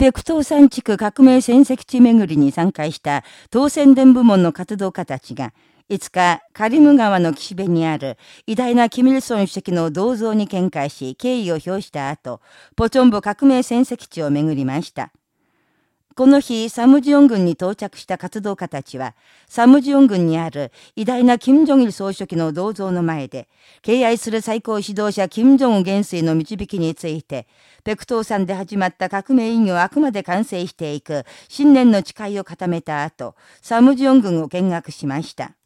北東山地区革命戦績地巡りに参加した当選伝部門の活動家たちが、5日、カリム川の岸辺にある偉大なキミルソン主席の銅像に見解し敬意を表した後、ポチョンボ革命戦績地を巡りました。この日、サムジヨン軍に到着した活動家たちは、サムジヨン軍にある偉大な金正日総書記の銅像の前で、敬愛する最高指導者金正恩元帥の導きについて、ペクトーさんで始まった革命意義をあくまで完成していく新年の誓いを固めた後、サムジヨン軍を見学しました。